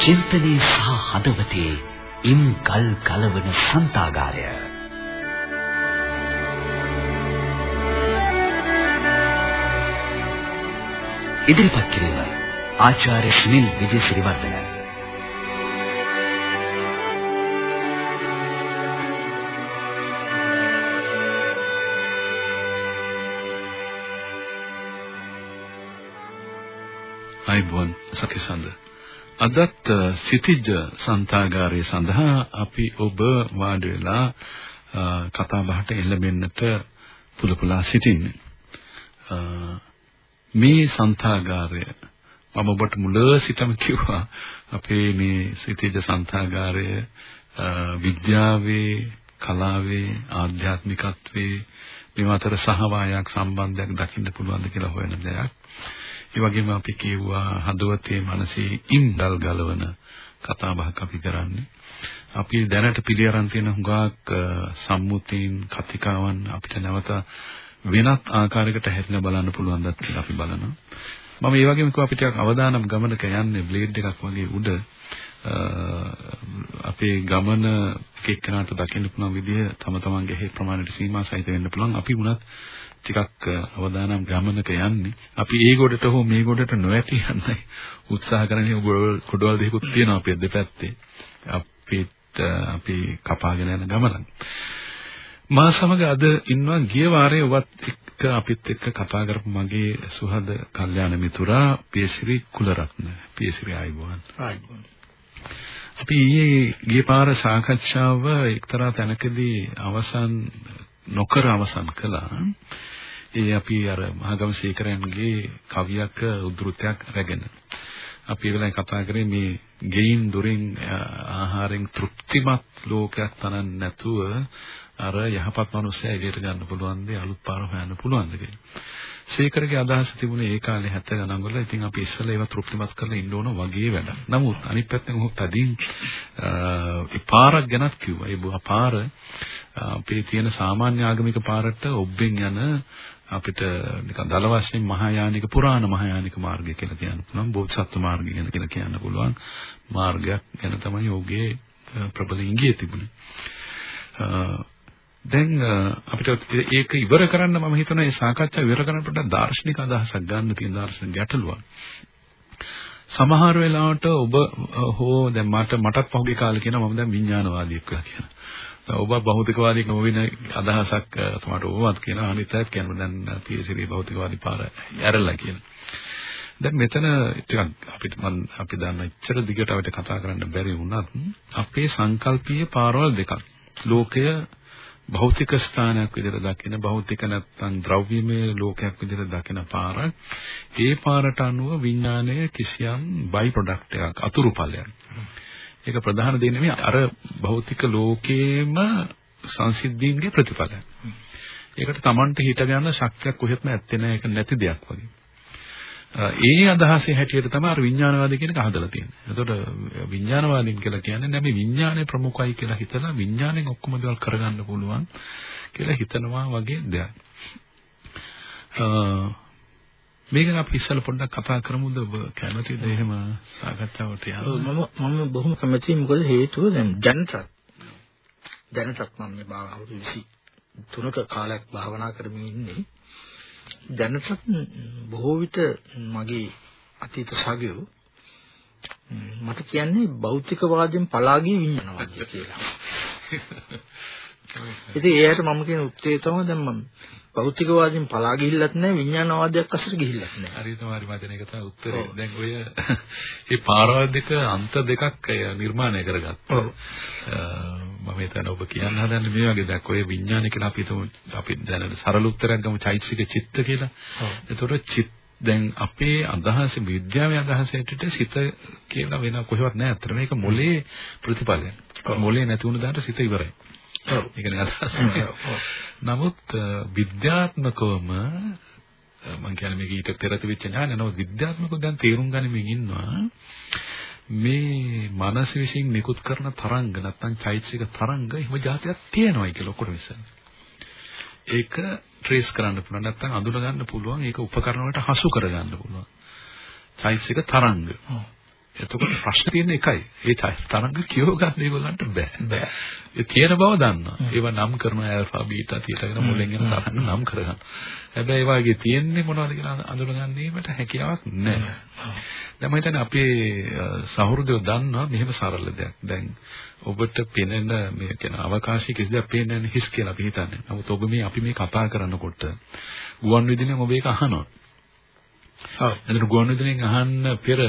චින්තනයේ සහ හදවතේ ඉම් ගල් ගලවන සන්තාගාරය. ඉදිරිපත් කිරීම ආචාර්ය සුනිල් විජේසිරිවර්ධන. අයිබෝන් සකිසන්ද. අදත් සිටිජ සන්තාගාරය සඳහා අපි ඔබ වාඩි වෙලා කතා බහට එළඹෙන්නට පුලපුලා සිටින්නේ මේ සන්තාගාරය මම ඔබට මුල සිටම කිව්වා අපේ මේ සිටිජ සන්තාගාරය විද්‍යාවේ කලාවේ ආධ්‍යාත්මිකත්වයේ මේ අතර සහවායක් සම්බන්ධයක් දකින්න පුළුවන්ද කියලා හොයන දෙයක්. ඒ වගේම අපි කියුවා හදවතේ මනසේ ඉන්දල් ගලවන කතා බහක් අපි කරන්නේ. අපි දැනට පිළිඅරන් තියෙන හුඟක් සම්මුතීන් කතිකාවන් අපිට නැවත වෙනත් ආකාරයකට හැදෙන්න බලන්න පුළුවන් දත් කියලා අපි බලනවා. මම ඒ වගේම කිව්වා අපිට අවදානම් ගමනක යන්නේ බ්ලේඩ් එකක් වගේ උඩ අපේ ගමන එක්කෙනාට දකින්න පුළුවන් විදිහ තම තමන්ගේ හේ ප්‍රමාණයට සීමා සහිත වෙන්න පුළුවන්. අපි වුණත් ටිකක් අවදානම් ගමනක යන්නේ. අපි ඒ ගොඩට හෝ මේ ගොඩට නොඇති යන්නයි උත්සාහ කරන්නේ. ගොඩවල් දෙකකුත් තියෙනවා අපේ දෙපැත්තේ. අපිට අපි කපාගෙන යන ගමනක්. මා සමග අද ඉන්නවා ගිය වාරයේ ඔබත් එක්ක අපිත් එක්ක කතා කරපු මගේ සුහද කල්යාණ මිතුරා පියසිරි කුලරත්න. පියසිරි ආයිබෝන්. ආයිබෝන්. අපි ඊයේ ගිය පාර සාකච්ඡාව එක්තරා තැනකදී අවසන් නොකර අවසන් කළා. ඒ අපි අර මහගම සීකරයන්ගේ කවියක උද්ෘතයක් රැගෙන අපි ඒ වෙලාවේ කතා කරේ මේ ගෙයින් දුරින් ආහාරයෙන් තෘප්තිමත් ලෝකයක් තනන්න නැතුව අර යහපත් මනුස්සයා එළියට ගන්න පුළුවන් දේ අලුත් පාර හොයන්න පුළුවන්ද කියලා. ශේකරගේ අදහස තිබුණේ ඒ කාලේ 70 ගණන් වල ඉතින් අපි ඉස්සෙල්ලා ඒවා තෘප්තිමත් කරලා ඉන්න ඕන වගේ වැඩක්. නමුත් අනිත් පැත්තෙන් ඔහු තදින් ඒ පාරක් ගැනත් කිව්වා. ඒ පාර අපේ තියෙන සාමාන්‍ය ආගමික පාරට ඔබ්බෙන් යන අපිට නිකන් දල වශයෙන් මහායානික පුරාණ මහායානික මාර්ගය කියලා කියන්න පුළුවන්. බෝධිසත්ව මාර්ගය ගැන කියලා කියන්න පුළුවන්. මාර්ගයක් ගැන තමයි ඔහුගේ ප්‍රබල ඉංගිය තිබුණේ. දැන් අපිට ඒක ඉවර කරන්න මම හිතනවා මේ සාකච්ඡාව ඉවර කරන්න පොඩ්ඩක් දාර්ශනික අදහසක් ගන්න තියෙන දාර්ශනික ගැටලුවක්. සමහර වෙලාවට ඔබ හෝ දැන් මට මටත් පහුගිය කාලේ කියනවා මම දැන් විඥානවාදියෙක් කියලා කියනවා. ඔබ භෞතිකවාදී නොවන අදහසක් තමයි ඔබවත් කියනවා අනිත් අයත් කියනවා දැන් පියසිරි භෞතිකවාදී පාර ඇරලා කියනවා. දැන් මෙතන ටිකක් අපිට මම අපි දන්න ඉච්ඡර දිගට අපිට කතා කරන්න බැරි වුණත් අපේ සංකල්පීය පාරවල් දෙකක්. ලෝකය භෞතික ස්ථානයක් විදිහට දකින භෞතික නැත්නම් ද්‍රව්‍යමය ලෝකයක් විදිහට දකින පාරක් ඒ පාරට අනුව විඥානය කිසියම් බයි ප්‍රොඩක්ට් එකක් අතුරුඵලයක් ඒක ප්‍රධාන දේ නෙමෙයි අර භෞතික ලෝකයේම සංසිද්ධීන්ගේ ප්‍රතිඵලයක් ඒකට Tamanට හිත ගන්න ශක්තියක් කොහෙත්ම ඇත්තේ නැහැ ඒක නැති දෙයක් වගේ ඒ අදහසේ හැටියට තමයි අර විඥානවාදී කියන එක හදලා තියෙන්නේ. එතකොට විඥානවාදීන් කියලා කියන්නේ නැමෙ විඥානය ප්‍රමුඛයි කියලා හිතලා විඥාණයෙන් ඔක්කොම දේවල් කරගන්න පුළුවන් කියලා හිතනවා වගේ දෙයක්. මේක අපි ඉස්සෙල්ලා පොඩ්ඩක් කතා කරමුද ඔබ කැමතිද එහෙම සාකච්ඡාවට යන්න? මම මම බොහොම කැමතියි මොකද හේතුව දැන් දැනටත් දැනටත් මම මේ අවුරුදු 23ක කාලයක් භාවනා කරමින් ඉන්නේ. දැනටත් බොහෝ විට මගේ අතීත සගයෝ මට කියන්නේ භෞතිකවාදයෙන් පලාගිය විඤ්ඤාණවාදය කියලා. ඉතින් ඒකට මම කියන උත්තරය තමයි දැන් මම භෞතිකවාදයෙන් පලා ගිහිල්ලත් නැහැ විඤ්ඤාණවාදයක් අස්සට ගිහිල්ලත් නැහැ. හරියටම හරි මචං ඒක තමයි උත්තරේ. දැන් ඔය මේ පාරවල් දෙක අන්ත දෙකක් නිර්මාණය කරගත්තා. මම හිතන්නේ ඔබ කියන්න හදන්නේ මේ වගේ දැක් ඔය විඥානය කියලා අපි හිතමු අපි දැනන සරල උත්තරයක් ගමු චෛතසික චිත්ත කියලා. එතකොට චිත්ත දැන් අපේ අදහස විද්‍යාවේ අදහස ඇටට සිත කියලා වෙන කොහෙවත් නැහැ අතර මේක මොලේ ප්‍රතිඵලයක්. මොලේ නැති වුණ දාට සිත ඉවරයි. ඔව්. අදහස. නමුත් විද්‍යාත්මකවම මම කියන්නේ මේක ඊට පෙර තිබිච්ච ඥානය නෝ විද්‍යාත්මකව දැන් තේරුම් ගනිමින් ඉන්නවා මේ මනස විසින් නිකුත් කරන තරංග නැත්නම් චෛතසික තරංග එහෙම જાතියක් තියෙනවායි කියලා ඔක්කොට විශ්වාස. ඒක ට්‍රේස් කරන්න පුළුවන් නැත්නම් අඳුන ගන්න පුළුවන් ඒක උපකරණ වලට හසු කර ගන්න පුළුවන්. චෛතසික තරංග. එතකොට ප්‍රශ්න තියෙන එකයි. ඒ තරංග කියව ගන්න ඒගොල්ලන්ට බෑ. බෑ. ඒ තියෙන බව දන්නවා. ඒවා නම් කරන ඇල්ෆා බීටා කියන මුලින් එන තරංග නම් කරගන්න. හැබැයි ඒ වගේ තියෙන්නේ මොනවද කියලා අඳුරගන්නීමට හැකියාවක් නැහැ. දැන් මම හිතන්නේ අපේ සහෘදයෝ දන්නවා මෙහෙම සරල දෙයක්. දැන් ඔබට පෙනෙන මේ කියන අවකාශයේ කිසි දෙයක් පේන්නේ නැහැ හිස් කියලා අපි හිතන්නේ. නමුත් ඔබ මේ අපි මේ කතා කරනකොට ගුවන් විදුලියෙන් ඔබ ඒක අහනවා. ඔව්. එතන ගුවන් විදුලියෙන් අහන්න පෙර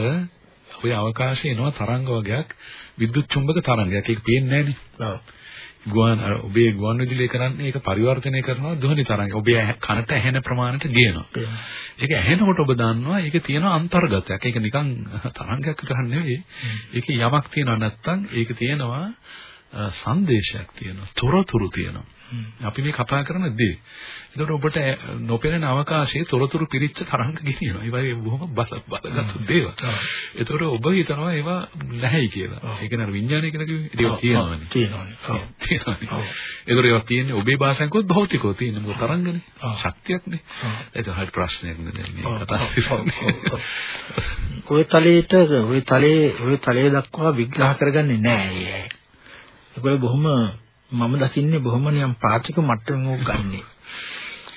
ඔය අවකාශයේ එනවා තරංග වර්ගයක් විද්‍යුත් චුම්බක තරංගයක්. ඒක පේන්නේ නැහනේ. ඔව්. ගුවන් ඔබේ ගුවන් විදුලිය කරන්නේ ඒක පරිවර්තනය කරනවා ධ්වනි තරංග. ඔබේ කනට ඇහෙන ප්‍රමාණයට ගේනවා. ඒක ඇහෙනකොට ඔබ දන්නවා ඒක තියෙන අන්තර්ගතයක්. ඒක නිකන් තරංගයක් විතරක් නෙවෙයි. ඒකේ යමක් තියෙනවා නැත්නම් ඒක තියෙනවා සංදේශයක් තියෙනවා. තොරතුරු තියෙනවා. අපි මේ කතා කරන දේ. ඒකට ඔබට නොපෙනෙන අවකාශයේ තොරතුරු පිරිච්ච තරංග ගෙනියනවා. ඒ වගේ බොහොම බල බලගත්තු දේවල්. ඒතකොට ඔබ හිතනවා ඒවා නැහැයි කියලා. ඒක නේද විඥානය කියලා කිව්වේ. ඒක තියෙනවානේ. තියෙනවානේ. තියෙනවානේ. ඒතකොට ඒවා තියෙන්නේ ඔබේ භාෂාවෙන්කොත් භෞතිකව තියෙන මොකද තරංගනේ. ශක්තියක්නේ. ඒක හරිය ප්‍රශ්නයක් නෙද මේ කතා ඔය තලයේට ඔය තලයේ ඔය තලයේ දක්වා විග්‍රහ කරගන්නේ නැහැ. ඒගොල්ලෝ බොහොම මම දකින්නේ බොහොම නියම් ප්‍රාථමික මට්ටමින් ඕක ගන්නෙ.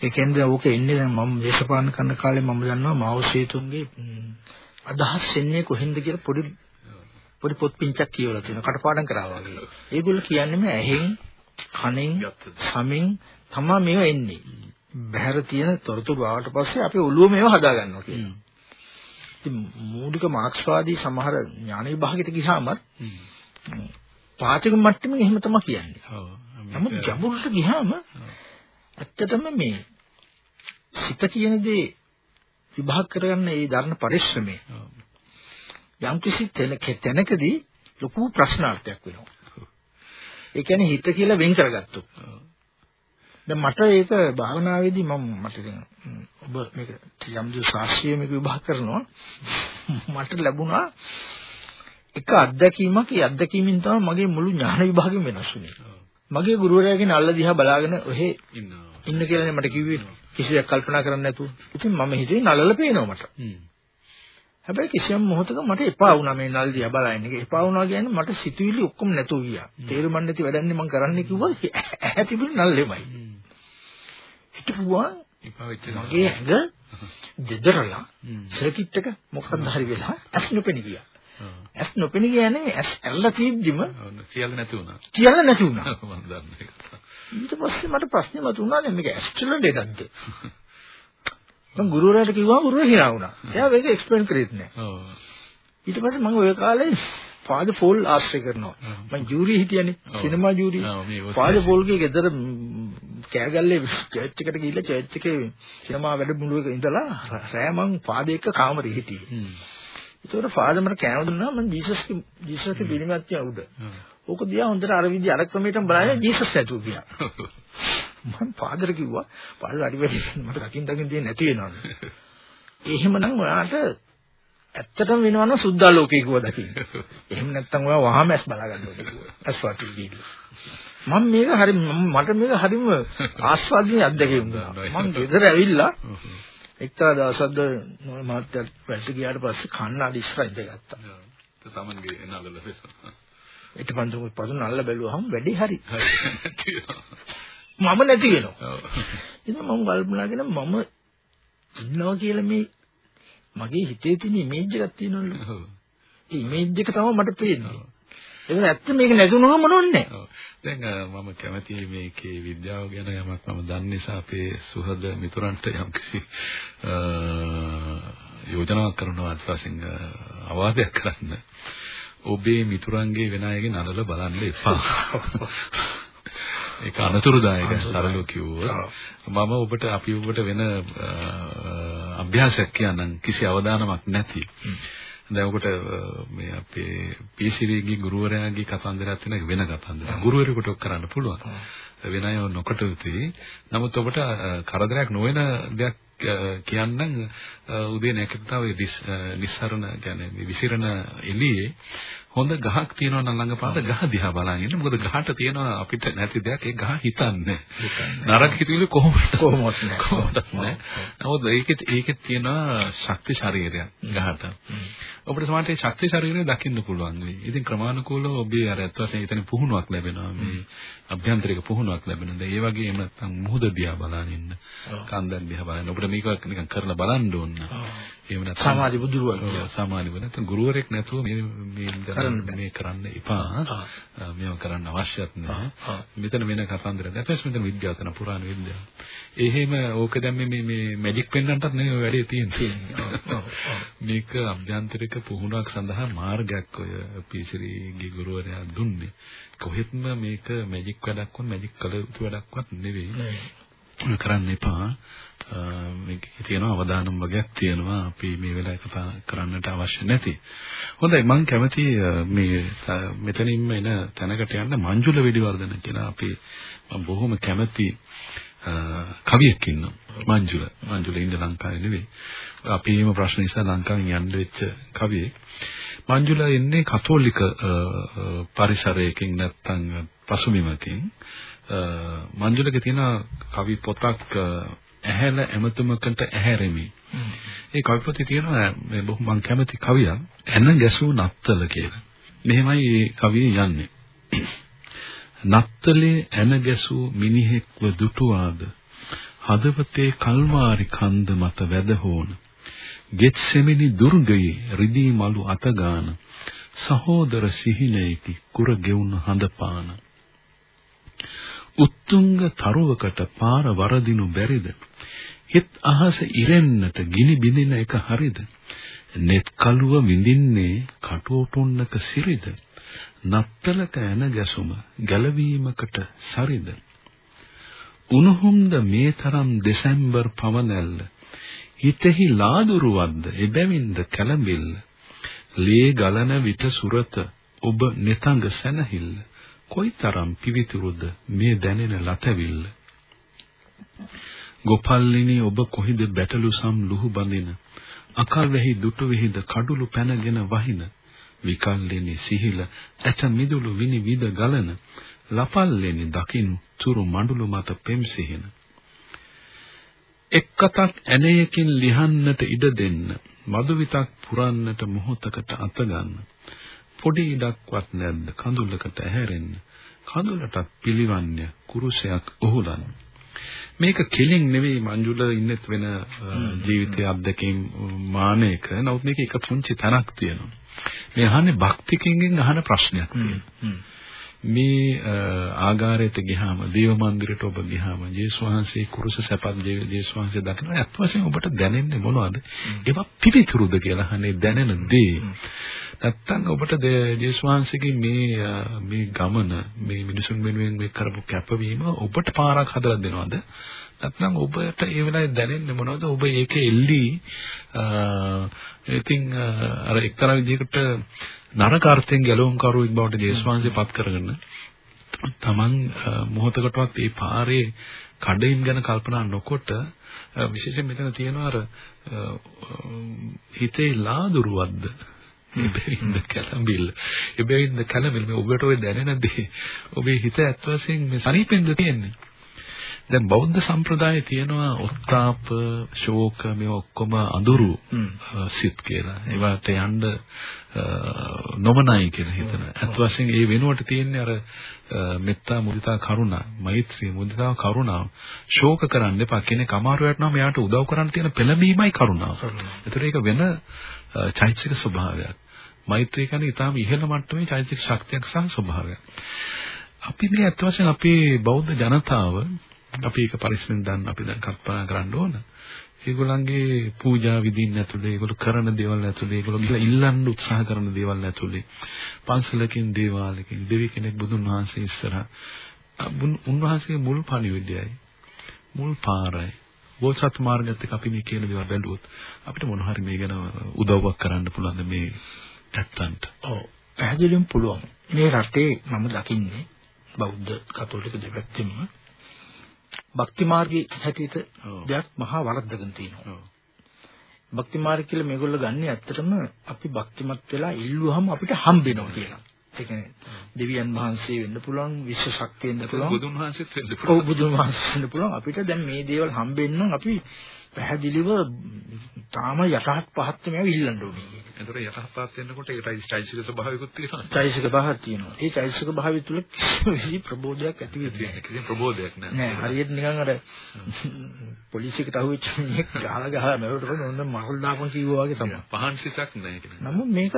ඒ කියන්නේ ඕක එන්නේ දැන් මම දේශපාලන කරන කාලේ මම දන්නවා මාව සේතුන්ගේ අදහස් එන්නේ කොහෙන්ද කියලා පොඩි පොඩි පොත් පිංචක් කියවලා තියෙනවා කටපාඩම් කරා වගේ. ඒගොල්ලෝ කියන්නේ මේ ඇහෙන් කනෙන් සමෙන් තමයි මේවා එන්නේ. බහැර තියෙන තොරතුරු ආවට පස්සේ අපි ඔළුව මේවා හදා ගන්නවා කියනවා. ඉතින් මූලික මාක්ස්වාදී සමහර ඥාන විභාගෙට ගියාම පාතික මට්ටමින් එහෙම තමයි කියන්නේ. ඔව්. නමුත් ගැඹුරට ගියාම ඇත්තටම මේ සිත කියන දේ විභාග කරගන්න ඒ ධර්ම පරිශ්‍රමය යම් කිසි තැනකදී ලොකු ප්‍රශ්නාර්ථයක් වෙනවා. ඒ කියන්නේ හිත කියලා වෙන් කරගත්තොත්. දැන් මට ඒක භාවනාවේදී මම මට ඔබ මේක යම් දු ශාස්ත්‍රීය මේක විභාග කරනවා මට ලැබුණා එක අත්දැකීමක් ඒ අත්දැකීමෙන් තමයි මගේ මුළු ඥාන විභාගෙම වෙනස් වුනේ. මගේ ගුරුවරයාගෙන අල්ල දිහා බලාගෙන ඔහෙ ඉන්න කියලානේ මට කිව්වේ. කිසියක් කල්පනා කරන්නේ නැතුව. ඉතින් මම හිතුවේ නළල පේනවා මට. හැබැයි කිසියම් මොහොතක මට එපා වුණා මේ නල් දිහා බලන්න. ඒක එපා වුණා කියන්නේ මට සිතුවිලි ඔක්කොම නැතුව ගියා. තේරුම් නැති වැඩන්නේ මම කරන්නේ කිව්වා ඇහැ තිබුණ නල්ලෙමයි. හිටපුවා මගේ ඇඟ දෙදරලා සර්කිට් එක මොකක්ද හරි වෙලා ඇස් නොපෙනී ගියා. ඇස් නොපෙනී ගියා නෙමෙයි ඇස් ඇල්ල තියෙද්දිම කියලා නැති වුණා. කියලා නැති වුණා. මම දන්නේ ඒක. ඊට පස්සේ මට ප්‍රශ්නේ මතුණා දැන් මේක ඇස්ට්‍රල් ලෙඩක්ද? මම ගුරුවරයාට කිව්වා ගුරුවරයා හිනා වුණා. එයා මේක එක්ස්ප්ලেইন කරෙත් නැහැ. ඔව්. ඊට පස්සේ මම ওই කාලේ පාද ෆෝල් ආශ්‍රය කරනවා. මම ජූරි හිටියනේ සිනමා ජූරි. පාද ෆෝල්ගේ ගෙදර කෑගල්ලේ චර්ච් එකට ගිහිල්ලා චර්ච් එකේ සිනමා වැඩමුළුවක ඉඳලා රෑ මං පාද එක්ක කාමරේ හිටියේ. ඒතකොට ෆාදර් මට කෑම දුන්නා මම ජීසස්ගේ ජීසස්ගේ පිළිමයක් තියා උඩ. ඕක දිහා හොඳට අර විදි අර ක්‍රමයටම බලන්නේ ජීසස් නැතුව ගියා. මම ෆාදර් කිව්වා පාඩ අඩි වැඩි මට දකින් දකින් දෙන්නේ නැති වෙනවනේ. එහෙමනම් ඔයාට ඇත්තටම වෙනවනම් සුද්ධා ලෝකේ කිව්වා දකින්න. එහෙම නැත්තම් ඔයා වහාම ඇස් බලා ගන්න ඕනේ කිව්වා. ඇස් වාටි වීඩියෝ. මම මේක හරි මට මේක හරිම ආස්වාදනීය අත්දැකීම් දුන්නා. මම ගෙදර ඇවිල්ලා එක්තරා දවසක්ද මහත්තයා වැඩට ගියාට පස්සේ කන්නාඩි ඉස්සරහින්ද ගත්තා. තමන්ගේ නළල ඊට පන්දුම පදුන නල්ල බැලුවහම වැඩි හරි. මම නැති වෙනවා. ඉතින් මම කල්පනා කරන මම ඉන්නවා කියලා මේ මගේ හිතේ තියෙන ඉමේජ් එකක් තියෙනවලු. ඒ ඉමේජ් එක තමයි මට පේන්නේ. ඒක ඇත්ත මේක නැතුනම මොනවන්නේ දැන් මම කැමති මේකේ විද්‍යාව ගැන යමක් මම දන්න නිසා අපේ සුහද මිතුරන්ට යම්කිසි යෝජනාවක් කරනවා අත්වසින් අවවාදයක් කරන්න. ඔබේ මිතුරන්ගේ වෙන අයගේ නරල බලන්න එපා. ඒක අනතුරුදායක සරලව කිව්වොත් මම ඔබට අපි ඔබට වෙන අභ්‍යාසයක් කියන්නම් කිසි අවධානමක් නැති. දැන් ඔකට මේ අපේ පීසිවිගේ ගුරුවරයාගේ කතන්දරයක් තියෙන වෙන කතන්දරයක්. ගුරුවරයෙකුට කරන්න පුළුවන්. වෙන අය නොකට යුතුයි. නමුත් ඔබට කරදරයක් නොවන දෙයක් කියන්නම් උදේ ඔය නිස්සරණ කියන්නේ විසිරණ එළියේ හොඳ ගහක් තියෙනවා නම් ළඟපාත ගහ දිහා බලන් ඉන්න. මොකද ගහට තියෙනවා අපිට නැති දෙයක් ඒ ගහ හිතන්නේ. නරක හිතුවිලි කොහොමද කොහොමවත් නෑ. කොහොමවත් නෑ. නමුත් ඒකෙත් ඒකෙත් තියෙනවා ශක්ති ශරීරයක් ගහට. ඔබට සමහරට ශක්ති ශරීරය දකින්න පුළුවන් වෙයි. ඉතින් ක්‍රමානුකූලව ඔබේ අර අත් වශයෙන් එතන පුහුණුවක් ලැබෙනවා. මේ අභ්‍යන්තරික පුහුණුවක් ලැබෙනවා. ඒ වගේ එහෙම නැත්නම් මුහුද දිහා බලන ඉන්න. කන්දන් දිහා බලන්න. ඔබට මේක නිකන් කරලා බලන්න ඕන. එහෙම නැත්නම් සමාධි බුදුරුවන් සමාධි වෙන නැත්නම් ගුරුවරයෙක් නැතුව මේ මේ මේ කරන්න එපා. මේව කරන්න අවශ්‍යත් නැහැ. මෙතන වෙන කතන්දරයක්. නැත්නම් මෙතන විද්‍යාව තන පුරාණ විද්‍යාව. එහෙම ඕක දැන් මේ මේ මැජික් පෙන්වන්නටත් නෙවෙයි වැඩේ තියෙන්නේ. මේක අභ්‍යන්තරික පුහුණුවක් සඳහා මාර්ගයක් ඔය පීසිරිගේ ගුරුවරයා දුන්නේ. කොහෙත්ම මේක මැජික් වැඩක් වත් මැජික් කළ යුතු වැඩක්වත් නෙවෙයි. කරන්න එපා. මේකේ තියෙන අවදානම් වගේක් තියෙනවා අපි මේ වෙලාවේ කතා කරන්නට අවශ්‍ය නැති. හොඳයි මම කැමති මේ මෙතනින්ම එන තැනකට යන්න මංජුල වෙඩිවර්ධන කියලා අපි බොහොම කැමති කවියෙක් ඉන්නවා. මංජුල. මංජුල ඉන්න ලංකාවේ නෙවෙයි. අපි එහෙම ප්‍රශ්න නිසා ලංකාවෙන් යන්න වෙච්ච කවියෙක්. මංජුල ඉන්නේ කතෝලික පරිසරයකින් නැත්තම් පසුබිමකින්. මංජුලගේ තියෙන කවි පොතක් ඇහැල ඇමතුමකට ඇහැරෙමි. ඒ කවි පොතේ තියෙනවා මේ බොහොම මම කැමති කවියක් ඇන ගැසූ නත්තල කියලා. මෙහෙමයි මේ කවිය යන්නේ. නත්තලේ ඇන ගැසූ මිනිහෙක්ව දුටුවාද හදවතේ කල්මාරි කන්ද මත වැදහෝන ගෙත් සෙමිනි දුර්ගයේ රිදී මලු අතගාන සහෝදර සිහිනයකි කුර ගෙවුන හඳපාන උත්තුංග තරුවකට පාර වරදිනු බැරිද? හිත අහස ඉරෙන්නට ගිනි බිඳින එක හරිද? net කලුව විඳින්නේ කටෝටුන්නක සිරිද? නත්තලක ඇන ගැසුම ගැලවීමකට සරිද? උණුහුම්ද මේ තරම් දෙසැම්බර් පවනැල්ල? හිතෙහි ලාදුරුවද්ද එබැවින්ද කැළඹිල්ල? ලේ ගලන විට සුරත ඔබ neතඟ සැනහිල්ල? කොයිතරම් පිවිතුරුද මේ දැනෙන ලතවිල්ල? ගොපල්ලිනි ඔබ කොහිද බැටළු සම් ලුහු බඳින? අකල් වෙහි දුටු වෙහිද කඩුළු පැනගෙන වහින? විකල්ලිනි සිහිල ඇට මිදුළු විනි විද ගලන? ලපල්ලෙනි දකින්නු තුරු මඬුළු මත පෙම්සිහින එක් කතක් ඇණයකින් ලිහන්නට ඉඩ දෙන්න මදුවිතක් පුරන්නට මොහොතකට අත ගන්න. පොඩි ඉඩක්වත් නැද්ද? කඳුලකට ඇහැරෙන්න. කඳුලටත් පිළිවන්නේ කුරුසයක් ඔහුලන්න මේක කෙලින් නෙවෙයි මංජුල ඉන්නෙත් වෙන ජීවිතයේ අත්දැකීම් මානයක. නමුත් මේක එක පුංචි තැනක් තියෙනවා. මේ අහන්නේ භක්තිකින්ගෙන් අහන ප්‍රශ්නයක් මේ ආගාරයට ගියාම දේව මන්දිරයට ඔබ ගියාම ජේසුස් වහන්සේ කුරුස සැපත් ජේසුස් වහන්සේ දකින්න අත් වශයෙන් ඔබට දැනෙන්නේ මොනවද? ඒවා පිවිතුරුද කියලා අහන්නේ දැනෙන දේ. නැත්තම් ඔබට ජේසුස් වහන්සේගේ මේ මේ ගමන මේ මිනිසුන් වෙනුවෙන් මේ කරපු කැපවීම ඔබට පාරක් හදලා දෙනවද? නැත්නම් ඔබට ඒ වෙලාවේ දැනෙන්නේ මොනවද? ඔබ ඒකේ එල්ලි ඉතින් අර එක්තරා විදිහකට නරක අර්ථයෙන් ගැලවුම් කරුවෙක් බවට ජේස්වාංශය පත් කරගෙන තමන් මොහොතකටවත් ඒ පාරේ කඩයින් ගැන කල්පනා නොකොට විශේෂයෙන් මෙතන තියෙනවා අර හිතේ ලාදුරුවද්ද එබැවින්ද කලඹිල්ල එබැවින්ද කලඹිල්ල මේ ඔබට ඔය දැනෙන දේ ඔබේ හිත ඇත්ත වශයෙන් මේ සනීපෙන්ද තියෙන්නේ දැන් බෞද්ධ සම්ප්‍රදායේ තියෙනවා උත්තාප, ශෝක මේ ඔක්කොම අඳුරු සිත් කියලා. ඒවට යන්න නොමනයි කියලා හිතන. අත් වශයෙන් ඒ වෙනුවට තියෙන්නේ අර මෙත්තා මුදිතා කරුණා, මෛත්‍රී මුදිතා කරුණා. ශෝක කරන්න එපා. කෙනෙක් අමාරු වෙනවා මෙයාට උදව් කරන්න තියෙන පෙළඹීමයි කරුණාව. ඒතර ඒක වෙන චෛතසික ස්වභාවයක්. මෛත්‍රී කියන්නේ ඊටාම ඉහළ මට්ටමේ චෛතසික ශක්තියක් සහ ස්වභාවයක්. අපි මේ අත් වශයෙන් අපේ බෞද්ධ ජනතාව අපි ඒක පරිස්සමෙන් දන්න අපි දැන් කල්පනා කරන්න ඕන. ඒගොල්ලන්ගේ පූජා විදින් ඇතුලේ ඒගොල්ලෝ කරන දේවල් ඇතුලේ ඒගොල්ලෝ ගිහලා ඉල්ලන්න උත්සාහ කරන දේවල් ඇතුලේ පන්සලකින් දේවාලකින් දෙවි කෙනෙක් බුදුන් වහන්සේ ඉස්සරහා උන්වහන්සේගේ මුල් පණිවිඩයයි මුල් පාරයි බෝසත් මාර්ගයත් එක්ක අපි මේ කියන දේවල් බැලුවොත් අපිට මොන හරි මේ ගැන උදව්වක් කරන්න පුළුවන් මේ නැත්තන්ට. ඔව් පැහැදිලිවම පුළුවන්. මේ රටේ මම දකින්නේ බෞද්ධ කතෝලික දෙපැත්තෙම භක්ති මාර්ගයේ හැටියට දෙයක් මහා වරද්දගෙන තියෙනවා. භක්ති මාර්ගය කියලා මේගොල්ලෝ ගන්නේ ඇත්තටම අපි භක්තිමත් වෙලා ඉල්ලුවහම අපිට හම්බෙනවා කියලා. ඒ කියන්නේ දෙවියන් වහන්සේ වෙන්න පුළුවන් විශ්ව ශක්තිය වෙන්න පුළුවන් බුදුන් වහන්සේත් වෙන්න පුළුවන්. ඔව් බුදුන් වහන්සේ වෙන්න පුළුවන් අපිට දැන් මේ දේවල් හම්බෙන්න අපි පැහැදිලිව තාම යටහත් පහත් මේව ඉල්ලන්න ඕනේ කියන. ඒතර යටහත් වෙනකොට ඒකයි චෛසික ස්වභාවිකුත් තියෙනවා. චෛසික භාවයක් තියෙනවා. ඒ චෛසික භාවය තුල කිසි ප්‍රබෝධයක් ඇති වෙන්නේ නැහැ. කිසි ප්‍රබෝධයක් නැහැ. නෑ හරියට නිකන් අර පොලිසියකට අහුවෙච්ච මිනිහෙක් ගහලා ගහලා මැරුවට පස්සේ ඔන්න මහල් දාපන් කිව්වා වගේ තමයි. පහන් සිතක් නැහැ කියන්නේ. නමුත් මේක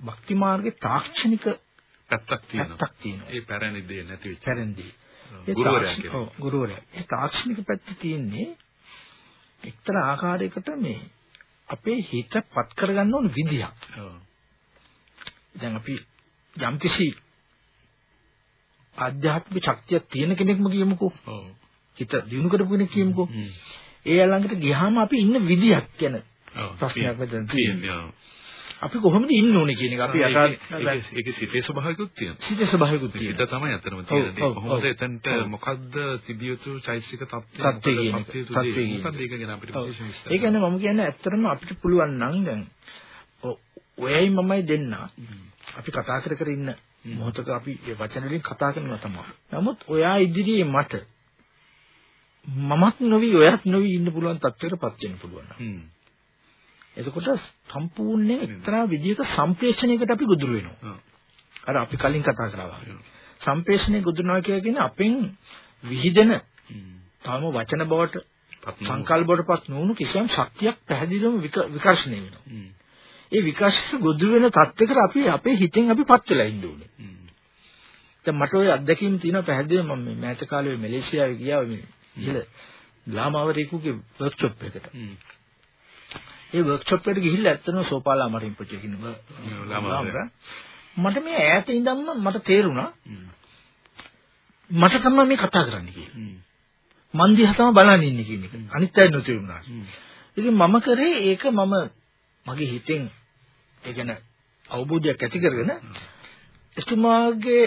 භක්ති මාර්ගයේ තාක්ෂණික පැත්තක් තියෙනවා. පැත්තක් තියෙනවා. ඒ පැරණි දේ නැති වෙච්ච. පැරණි. ගුරුවරයා කියන්නේ. ඔව් ගුරුවරයා. ඒ තාක්ෂණික පැත්ත තියෙන්නේ එක්තරා ආකාරයකට මේ අපේ හිත පත් කරගන්න ඕන විදියක්. ඔව්. දැන් අපි යම්කිසි ආධ්‍යාත්මික ශක්තියක් තියෙන කෙනෙක්ම කියමුකෝ. ඔව්. හිත දිනු කරපු කෙනෙක් කියමුකෝ. ඒ ළඟට ගියාම අපි ඉන්න විදියක් ගැන. ප්‍රශ්නයක් මෙතන තියෙනවා. අපි කොහොමද ඉන්න ඕනේ කියන එක අපි අසා ඒකේ සිතේ ස්වභාවිකුත් තියෙනවා. සිත ස්වභාවිකුත් සිත තියෙනවා. තමයි අතරම තියෙන්නේ. කොහොමද. එතනට. මොකද්ද තිබිය යුතු චෛසික තත්ත්වය? මොකද්ද ඒක ගැන අපිට. විශේෂ විස්තර. ඒ කියන්නේ මම කියන්නේ ඇත්තටම අපිට පුළුවන් නම් දැන් ඔයයි මමයි දෙන්න අපි කතා කර කර ඉන්න මොහොතක අපි වචන වලින් කතා කරනවා තමයි. නමුත් ඔයා ඉදිරියේ මට මමත් නොවි ඔයත් නොවි ඉන්න පුළුවන් තත්ත්වයකටපත් වෙන්න පුළුවන්. එතකොට සම්පූර්ණයෙන් එක්තරා විදිහක සම්ප්‍රේෂණයකට අපි ගොදුරු වෙනවා. අර අපි කලින් කතා කරා වගේ. සම්ප්‍රේෂණය ගොදුරනවා කියන්නේ අපෙන් විහිදෙන. තම වචන බවට සංකල්ප බවටපත් නොවුණු කිසියම් ශක්තියක් පැහැදිලිවම වික- විකර්ෂණය වෙනවා. ඒ විකර්ෂණ ගොදුරු වෙන තත්යකට අපි අපේ හිතෙන් අපි පත් වෙලා ඉන්න ඕනේ. දැන් මට ওই අත්දැකීම් තියෙනවා පැහැදිලිව මම මේ මෑත කාලේ මැලේසියාවේ ගියා මේ ඉහළ ග්ලාමාවරේකුගේ වර්ක්ෂොප් එකට. ඒ වර්ක්ෂොප් එකට ගිහිල්ලා ඇත්තටම සෝපාලා මරින් පුච්ච ලාමාවරේ. මට මේ ඈත ඉඳන්ම මට තේරුණා. මට තමයි මේ කතා කරන්න. හ්ම්. මන් දිහා තමයි බලන් ඉන්නේ කියන එක. අනිත් අය නොතේරුණා. ඉතින් මම කරේ ඒක මම මගේ හිතෙන් ඒ කියන්නේ අවබෝධයක් ඇති කරගෙන එතුමාගේ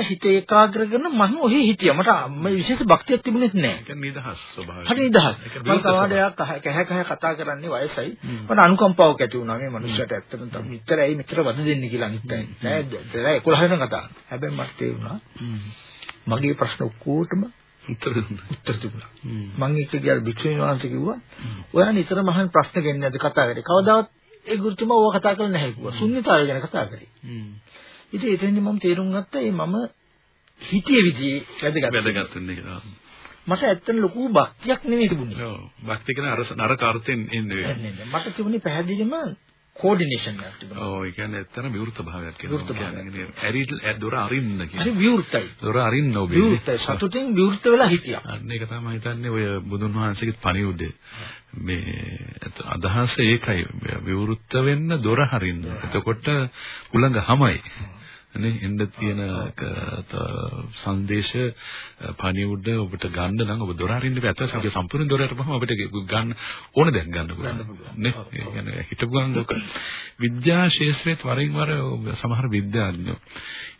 හිත ඒකාග්‍ර කරන මම ඔහි හිටියා. මට විශේෂ භක්තියක් තිබුණෙත් නැහැ. ඒක නිදහස් ස්වභාවය. හරි නිදහස්. මම කවාඩයක් කහ කහ කතා කරන්නේ වයසයි. මට අනුකම්පාවක් ඇති වුණා මේ මනුස්සයාට ඇත්තටම තමයි මෙච්චර ඇයි මෙච්චර වද දෙන්නේ කියලා අනිත් අය. නෑ දැන් 11 වෙනි කතාව. හැබැයි මට තේරුණා. මගේ ප්‍රශ්න ඔක්කොටම උත්තර දුන්නා. උත්තර තිබුණා. මම ඒක ගියා භික්ෂුණී වහන්සේ කිව්වා ඔයා නිතරම අහන ප්‍රශ්න ගෙන්නේ නැද්ද කතා කරේ. කවදාවත් ඒ ගුරුතුමා ඕවා කතා කරන්නේ නැහැ කිව්වා. ශුන්‍යතාවය ගැන කතා කරේ. ඉතින් එතනදී මම තේරුම් ගත්තා ඒ මම හිතියේ විදිහේ වැදගත්. වැදගත් වෙන්නේ කියලා. මට ඇත්තට ලොකු භක්තියක් නෙමෙයි තිබුණේ. ඔව්. භක්ති කියන අර නරක අර්ථයෙන් එන්නේ. මට තිබුණේ පැහැදිලිම කෝඩිනේෂන් එකක් තිබුණා. ඔව් ඒ කියන්නේ ඇත්තන විවෘත භාවයක් කියනවා. කියන්නේ ඇරිල් දොර අරින්න හරි කියන්නේ. විවෘතයි. දොර අරින්න ඔබේ. විවෘතයි. සතුටින් විවෘත වෙලා හිටියා. අන්න ඒක තමයි හිතන්නේ ඔය බුදුන් වහන්සේගේ පණිවුඩ මේ අදහස ඒකයි විවෘත වෙන්න දොර හරින්න. එතකොට උලඟ හැමයි. නේ එන්න තියෙන සංදේශ පණිවුඩ ඔබට ගන්න නම් ඔබ දොර අරින්න බෑ. අතට අපි සම්පූර්ණ දොර අරපුවම අපිට ගන්න ඕන දෙයක් ගන්න පුළුවන්. නේ ඒ කියන්නේ හිටපු ගමන් ලෝක විද්‍යා ශාස්ත්‍රයේත් වරින් වර සමහර විද්‍යාඥයෝ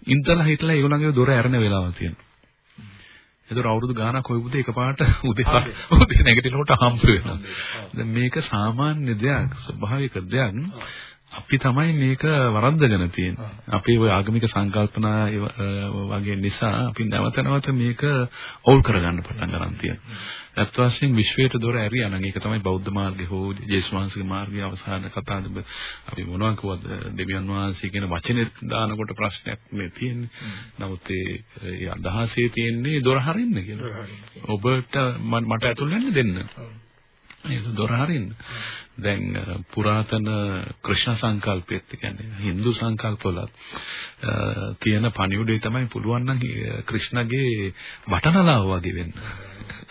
ඉඳලා හිටලා ඒගොල්ලන්ගේ දොර ඇරෙන වෙලාවල් තියෙනවා. ඒතර අවුරුදු ගාණක් ඔය උදේ එකපාරට උදේ උදේ නැගිටිනකොට හම්බ වෙනවා. දැන් මේක සාමාන්‍ය දෙයක්, ස්වභාවික දෙයක්. අපි තමයි මේක වරද්දගෙන තියෙන්නේ. අපේ ওই ආගමික සංකල්පනා වගේ නිසා අපි නැවත නැවත මේක අවුල් කරගන්න පටන් ගන්න තියෙනවා. ඇත්ත වශයෙන් විශ්වයට දොර ඇරියා නම් ඒක තමයි බෞද්ධ මාර්ගය හෝ ජේසුස් වහන්සේගේ මාර්ගයේ අවසාන කතාවද අපි මොනවා කිව්වද දෙවියන් වහන්සේ කියන වචනේ දානකොට ප්‍රශ්නයක් මේ තියෙන්නේ. නමුත් ඒ අදහසේ තියෙන්නේ දොර හරින්න කියලා. ඔබට මට ඇතුල් වෙන්න දෙන්න. ඒක දොර හරින්න. දැන් පුරාතන කෘෂ්ණ සංකල්පෙත් කියන්නේ Hindu සංකල්පවලත් තියෙන පණිවිඩය තමයි පුළුවන් නම් අ, කෘෂ්ණගේ වටනලාව වගේ වෙන්න.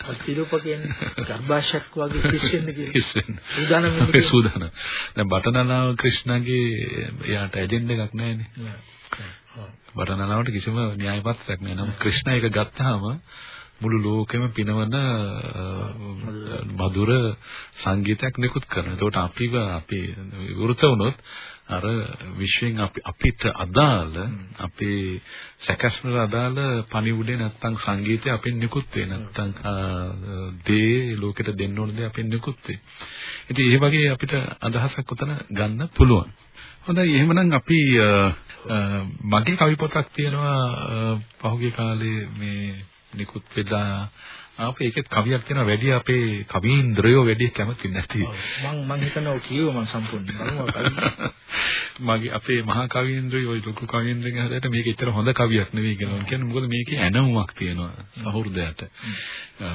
අස්තිරූප කියන්නේ ගර්භාෂයක් වගේ කිස් වෙන්න කියලා. හිස් වෙන්න. සූදානම් වෙන්න සූදානම්. දැන් බටනලාව කෘෂ්ණගේ එයාට ඇජෙන්ඩ එකක් නැහැනේ. බටනලාවට කිසිම න්‍යාය පත්‍රයක් නැහැ. නමුත් කෘෂ්ණ එක ගත්තාම මුළු ලෝකෙම පිනවන අ, මధుර සංගීතයක් නිකුත් කරනවා. ඒකට අපිව අපි විවෘත වුණොත් අර විශ්වෙන් අපි අපිට අදාළ අපේ සැකස්මට අදාළ පණිවුඩේ නැත්තම් සංගීතය අපෙන් නිකුත් වෙයි නැත්තම් අ, දේ ලෝකෙට දෙන්න ඕන දේ අපෙන් නිකුත් වෙයි. ඉතින් ඒ වගේ අපිට අදහසක් උතන ගන්න පුළුවන්. හොඳයි එහෙමනම් අපි අ, අ, මගේ කවි පොතක් තියෙනවා අ, පහුගිය කාලේ මේ නිකුත් වෙලා අපේ ඒකෙත් කවියක් තියෙනවා වැඩි අපේ කවීන්ද්‍රයෝ වැඩි කැමති නැති. මම මම හිතනවා කියව මම සම්පූර්ණ. මගේ අපේ මහා කවීන්ද්‍රයෝ ওই ලොකු කවීන්ද්‍රයන් හදට මේක ඇත්තට හොඳ කවියක් නෙවෙයි කියලා. කියන්නේ මොකද මේකේ ඇනවුමක් තියෙනවා සහෘදයට.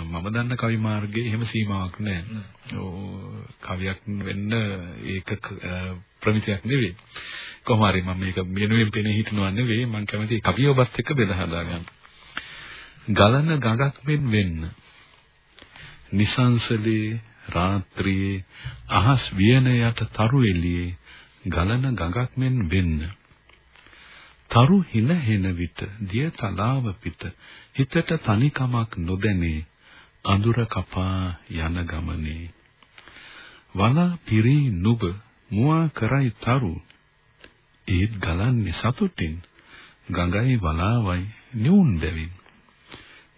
මම දන්න කවි මාර්ගයේ එහෙම සීමාවක් නැහැ. කවියක් වෙන්න ඒක ප්‍රමිතියක් නෙවෙයි. කොහොම හරි මම මේක මෙනුවෙන් පෙනී හිටනවා නෙවෙයි මම කැමති කවිය ඔබත් එක්ක බෙදා හදා ගන්න. ගලන ගඟක් මෙන් වෙන්න. නිසංසලේ රාත්‍රියේ අහස් වියන යට තරු එළියේ ගලන ගඟක් මෙන් වෙන්න. තරු හින හෙන විට දිය තලාව පිට හිතට තනිකමක් නොදැනේ අඳුර කපා යන ගමනේ වලා පිරි නුඹ මුවා කරයි තරු ඒත් ගලන්නේ සතුටින් ගඟයි වලාවයි නියුන් දෙවින්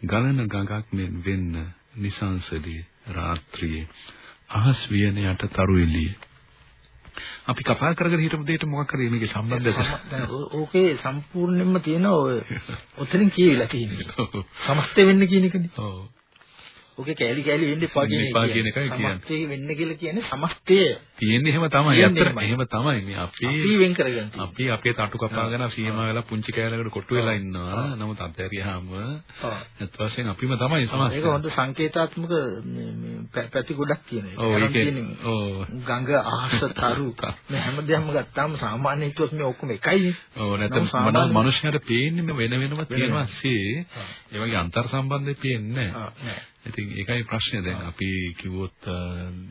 ගලන ගඟක් මෙන් වෙන්න නිසංසදී රාත්‍රියේ අහස් වියන යට තරු එළියේ අපි කතා කරගෙන හිටපු දෙයට මොකක් කරේ මේකේ සම්බන්ධය ඕකේ සම්පූර්ණයෙන්ම තියෙන ඔය ඔතනින් කියවිලා තියෙන්නේ. සමස්ත වෙන්න කියන එකනේ. ඔව් ඔකේ කෑලි කෑලි වෙන්න එපා කියන එපා කියන එකයි කියන්නේ. සමස්තය වෙන්න කියලා කියන්නේ සමස්තය. තියෙන්නේ එහෙම තමයි. ඇත්තට එහෙම තමයි. මේ අපි අපි වෙන් කරගෙන අපි අපේ තටු කපාගෙන සීමා වෙලා පුංචි කෑලකට කොට්ටු වෙලා ඉන්නවා. නමුත් අත්හැරියාම ඇත්ත වශයෙන් අපිම තමයි සමස්තය. ඒක හොඳ සංකේතාත්මක පැති ගොඩක් කියන එක. ඔව් ඒක. ඔව්. ගඟ අහස තරු මේ හැමදේම ගත්තාම සාමාන්‍ය හිතුවොත් මේ ඔක්කොම එකයිනේ. ඔව් නැත්නම් මනුෂ්‍යයාට පේන්නේ වෙන වෙනම තියෙනවා සේ. ඒ වගේ අන්තර් සම්බන්ධය පේන්නේ නැහැ. ඉතින් ඒකයි ප්‍රශ්නේ දැන් අපි කිව්වොත්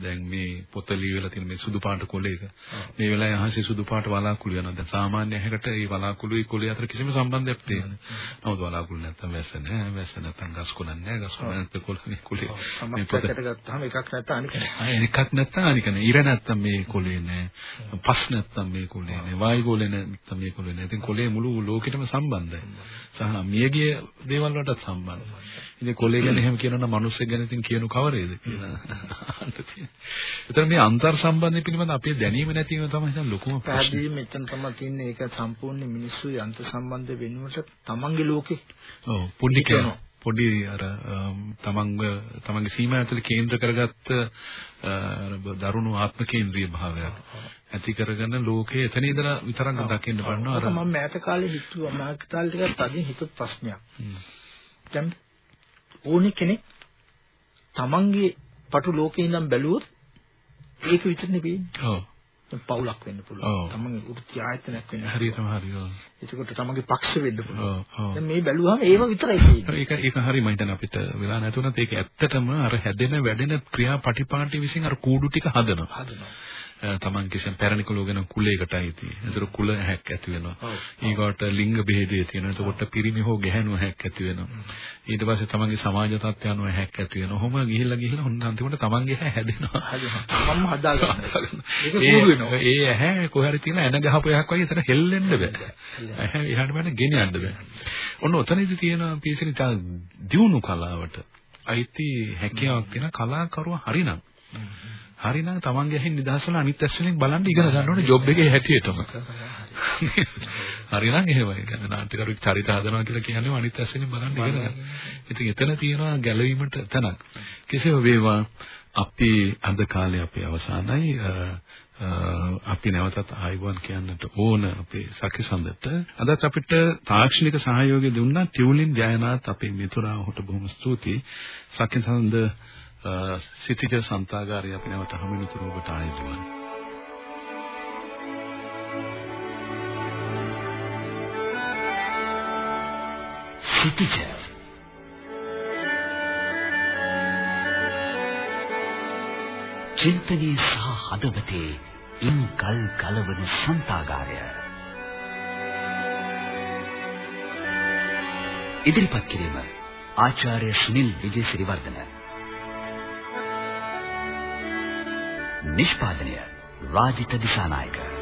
දැන් මේ පොත ලියවිලා තියෙන මේ සුදු පාට කොලයක මේ වෙලාවේ අහසේ සුදු පාට වලාකුළු යනවා. දැන් සාමාන්‍ය හැකට මේ වලාකුළුයි කොලේ අතර කිසිම සම්බන්ධයක් තියෙන්නේ නැහැ. නමුත් වලාකුළු නැත්තම් වැස්ස නැහැ. වැස්ස නැත්තම් ගස් කොළ නැහැ. ගස් කොළ නැත්තම් කොළනේ කොලේ. මේ පොතකට ගත්තාම එකක් නැත්තම් අනික නැහැ. එකක් නැත්තම් අනික නැහැ. ඉර නැත්තම් මේ කොලේ නැහැ. පස් නැත්තම් මේ කොලේ නැහැ. වායු කොලේ නැත්තම් මේ කොලේ නැහැ. ඉතින් කොලේ මුළු ලෝකෙටම සම්බන්ධයි. සහ මියගිය දේවල් වලටත් සම්බන්ධයි. ඉතින් කොලේ ගැන එහෙම කියනවා නම් මිනිස්සු ගැන ඉතින් කියනු කවරේද කියලා. ඒතර මේ අන්තර් සම්බන්ධය පිළිබඳ අපේ දැනීම නැතිව තමයි දැන් ලොකුම ප්‍රශ්නේ. මෙතන තමයි තියන්නේ ඒක සම්පූර්ණ මිනිස්සු යන්ත්‍ර සම්බන්ධ වෙනුවට තමන්ගේ ලෝකේ. ඔව් පොඩි කියනවා. පොඩි අර තමන්ග තමන්ගේ සීමා ඇතුළේ කේන්ද්‍ර කරගත්ත දරුණු ආත්ම කේන්ද්‍රීය භාවයක් ඇති කරගෙන ලෝකයේ එතන ඉඳලා විතරක් දකින්න බලනවා අර මම මෑත කාලේ හිතුවා මෑත කාලේ ටිකක් තදින් හිතපු ප්‍රශ්නයක් දැන් ඕනි කෙනෙක් තමන්ගේ පටු ලෝකේ ඉඳන් බැලුවොත් ඒක විතරනේ පේන්නේ. ඔව්. පවුලක් වෙන්න පුළුවන්. තමන්ගේ වෘත්ති ආයතනයක් වෙන්න. හරියටම හරි. ඔව්. එතකොට තමන්ගේ පක්ෂ වෙන්න පුළුවන්. දැන් මේ බැලුවාම ඒව විතරයි තියෙන්නේ. ඒක ඒක හරි මම හිතන්නේ අපිට වෙලා නැතුණත් ඒක ඇත්තටම අර හැදෙන වැඩෙන ක්‍රියාපටිපාටි විසින් අර කූඩු ටික හදනවා. හදනවා. තමන් කිසියම් පැරණි කුලෝගෙන කුලයකටයි තියෙන්නේ. ඒතර කුල හැක් ඇති වෙනවා. ඊගොට ලිංග බෙහෙදේ තියෙනවා. එතකොට පිරිමි හෝ ගැහැණු හැක් ඇති වෙනවා. ඊට පස්සේ තමන්ගේ සමාජ තත්ත්වය අනුව හැක් ඇති වෙනවා. ඔහොම ගිහිල්ලා ගිහිල්ලා හොන්න අන්තිමට තමන්ගේ හැ හැදෙනවා. මම හදාගන්න. ඒ ඇහැ කොහේ හරි තියෙන එන ගහපු එකක් වගේ එතන හෙල්ලෙන්න බෑ. ඇහැ එහාට බෑන ගෙන යන්න බෑ. ඔන්න ඔතනදී තියෙන පීසිනි දියුණු කලාවට අයිති හැකියාවක් තියෙන කලාකරුවා හරිනම් හරිනම් තමන්ගේ ඇහෙන් නිදහස් වෙලා අනිත් ඇස් වලින් බලන් ඉගෙන ගන්න ඕනේ ජොබ් එකේ හැටියටම. හරිනම් එහෙමයි. කියන්නේ නාට්‍යකරුවෙක් චරිත හදනවා කියලා කියන්නේ අනිත් ඇස් වලින් බලන් ඉගෙන ගන්න. ඉතින් එතන තියෙනවා ගැලවීමට තැනක්. කෙසේ වේවා අපි අද කාලේ අපේ අවසానයි අපි නැවතත් ආයුබෝවන් කියන්නට ඕන අපේ සකිසඳට අදත් අපිට තාක්ෂණික සහයෝගය දුන්නා ටියුලින් ජයනාත් අපේ මිතුරාවට බොහොම ස්තුතියි සකිසඳ සිටිජ සන්තාගාරය අපි නැවත හමුවෙනතුරු ඔබට ආයුබෝවන්. සිටිජ චින්තනයේ සහ හදවතේ ඉන් කල් කලවන සන්තාගාරය. ඉදිරිපත් කිරීම ආචාර්ය සුනිල් විජේසිරිවර්ධන. නිෂ්පාදනය රාජිත දිසානායක